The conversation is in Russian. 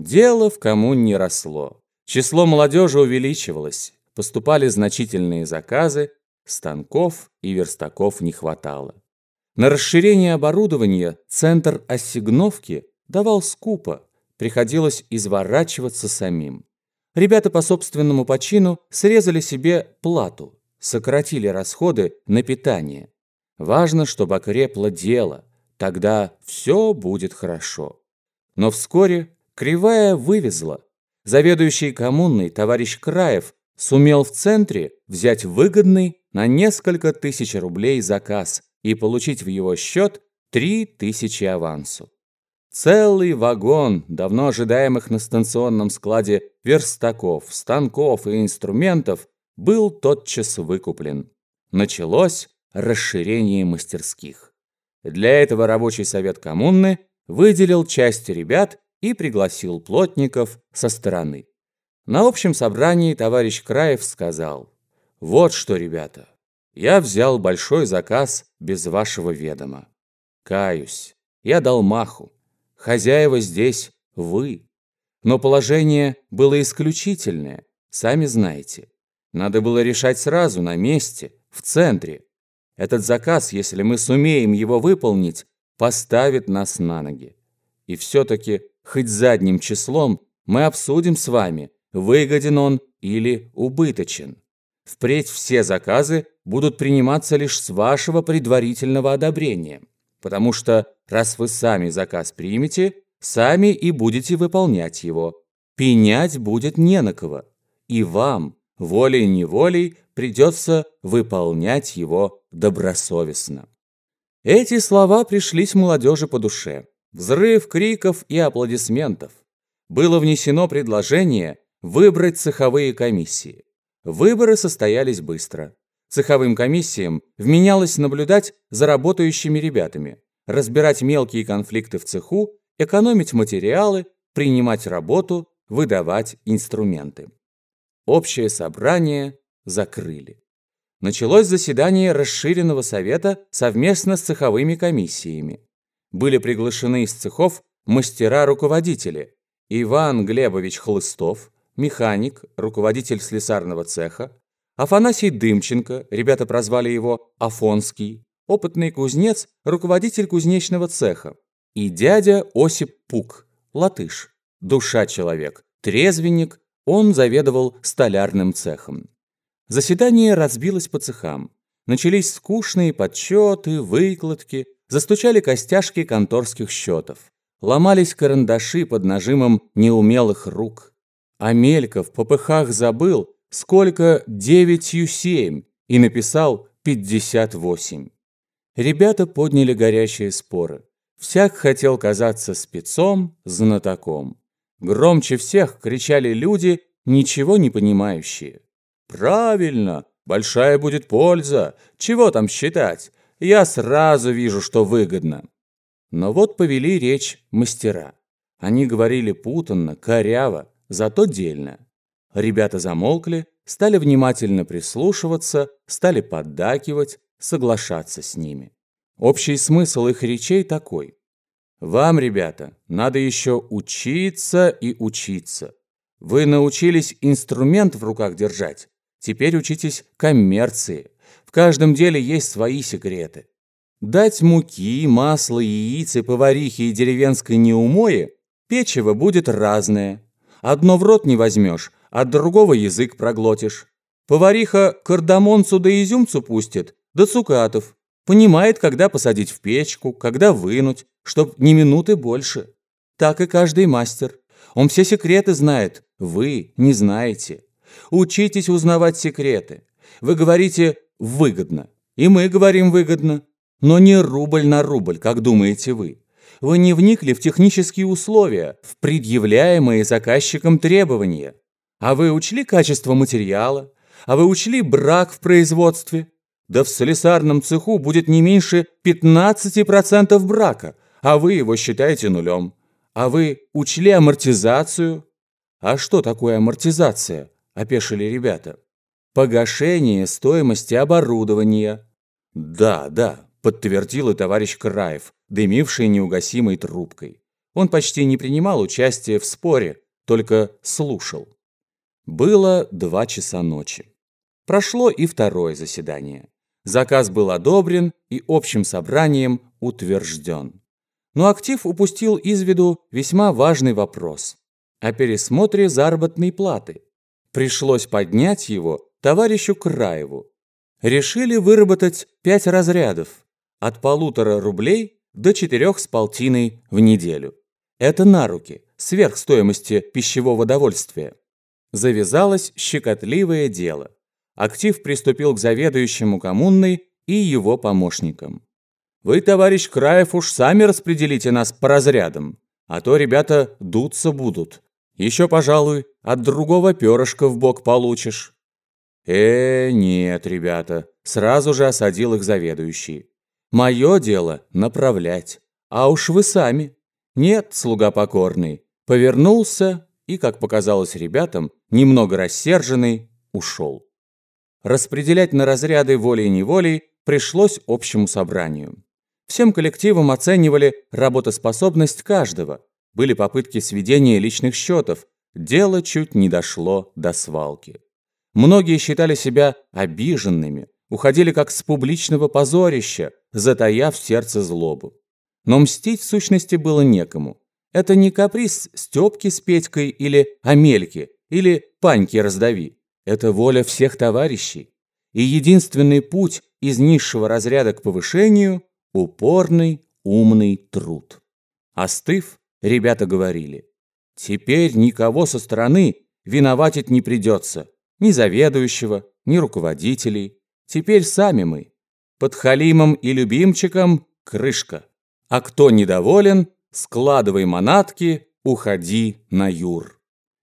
Дело в коммун не росло. Число молодежи увеличивалось, поступали значительные заказы, станков и верстаков не хватало. На расширение оборудования центр ассигновки давал скупо, приходилось изворачиваться самим. Ребята по собственному почину срезали себе плату, сократили расходы на питание. Важно, чтобы окрепло дело, тогда все будет хорошо. Но вскоре кривая вывезла. Заведующий коммунной товарищ Краев сумел в центре взять выгодный на несколько тысяч рублей заказ и получить в его счет три тысячи авансу. Целый вагон давно ожидаемых на станционном складе верстаков, станков и инструментов был тотчас выкуплен. Началось расширение мастерских. Для этого рабочий совет коммуны выделил часть ребят и пригласил плотников со стороны. На общем собрании товарищ Краев сказал, «Вот что, ребята, я взял большой заказ без вашего ведома. Каюсь, я дал маху. Хозяева здесь вы. Но положение было исключительное, сами знаете. Надо было решать сразу, на месте, в центре. Этот заказ, если мы сумеем его выполнить, поставит нас на ноги. И все-таки, хоть задним числом, мы обсудим с вами, выгоден он или убыточен. Впредь все заказы будут приниматься лишь с вашего предварительного одобрения, потому что, раз вы сами заказ примете, сами и будете выполнять его. Пенять будет не на кого, и вам, волей-неволей, придется выполнять его добросовестно. Эти слова пришлись молодежи по душе. Взрыв криков и аплодисментов. Было внесено предложение выбрать цеховые комиссии. Выборы состоялись быстро. Цеховым комиссиям вменялось наблюдать за работающими ребятами, разбирать мелкие конфликты в цеху, экономить материалы, принимать работу, выдавать инструменты. Общее собрание закрыли. Началось заседание расширенного совета совместно с цеховыми комиссиями. Были приглашены из цехов мастера-руководители. Иван Глебович Хлыстов, механик, руководитель слесарного цеха, Афанасий Дымченко, ребята прозвали его Афонский, опытный кузнец, руководитель кузнечного цеха, и дядя Осип Пук, латыш, душа человек, трезвенник, он заведовал столярным цехом. Заседание разбилось по цехам. Начались скучные подсчеты, выкладки, застучали костяшки конторских счетов. Ломались карандаши под нажимом неумелых рук. Амелька в попыхах забыл, сколько девятью семь, и написал пятьдесят восемь. Ребята подняли горячие споры. Всяк хотел казаться спецом, знатоком. Громче всех кричали люди, ничего не понимающие. «Правильно! Большая будет польза! Чего там считать? Я сразу вижу, что выгодно!» Но вот повели речь мастера. Они говорили путанно, коряво, зато дельно. Ребята замолкли, стали внимательно прислушиваться, стали поддакивать, соглашаться с ними. Общий смысл их речей такой. Вам, ребята, надо еще учиться и учиться. Вы научились инструмент в руках держать, теперь учитесь коммерции. В каждом деле есть свои секреты. Дать муки, масла, яиц и поварихи и деревенской неумое, печево будет разное, Одно в рот не возьмешь, от другого язык проглотишь. Повариха кардамонцу да изюмцу пустит, да цукатов. Понимает, когда посадить в печку, когда вынуть, чтоб ни минуты больше. Так и каждый мастер. Он все секреты знает, вы не знаете. Учитесь узнавать секреты. Вы говорите «выгодно», и мы говорим «выгодно». Но не рубль на рубль, как думаете вы вы не вникли в технические условия, в предъявляемые заказчиком требования. А вы учли качество материала? А вы учли брак в производстве? Да в слесарном цеху будет не меньше 15% брака, а вы его считаете нулем. А вы учли амортизацию? А что такое амортизация? Опешили ребята. Погашение стоимости оборудования. Да, да, подтвердил и товарищ Краев, дымивший неугасимой трубкой. Он почти не принимал участия в споре, только слушал. Было два часа ночи. Прошло и второе заседание. Заказ был одобрен и общим собранием утвержден. Но актив упустил из виду весьма важный вопрос о пересмотре заработной платы. Пришлось поднять его товарищу Краеву. Решили выработать пять разрядов от полутора рублей до четырех с полтиной в неделю. Это на руки, сверх стоимости пищевого довольствия. Завязалось щекотливое дело. Актив приступил к заведующему коммунной и его помощникам. «Вы, товарищ Краев, уж сами распределите нас по разрядам, а то ребята дуться будут. Еще, пожалуй, от другого перышка в бок получишь». «Э, нет, ребята», — сразу же осадил их заведующий. «Мое дело — направлять, а уж вы сами». «Нет, слуга покорный», повернулся и, как показалось ребятам, немного рассерженный, ушел. Распределять на разряды волей-неволей пришлось общему собранию. Всем коллективам оценивали работоспособность каждого, были попытки сведения личных счетов, дело чуть не дошло до свалки. Многие считали себя обиженными, уходили как с публичного позорища, затаяв сердце злобу. Но мстить в сущности было некому. Это не каприз Степки с Петькой или Амельки, или Паньки раздави. Это воля всех товарищей. И единственный путь из низшего разряда к повышению – упорный, умный труд. Остыв, ребята говорили, теперь никого со стороны виноватить не придется. Ни заведующего, ни руководителей. Теперь сами мы. Под Халимом и любимчиком крышка. А кто недоволен, складывай манатки, уходи на юр.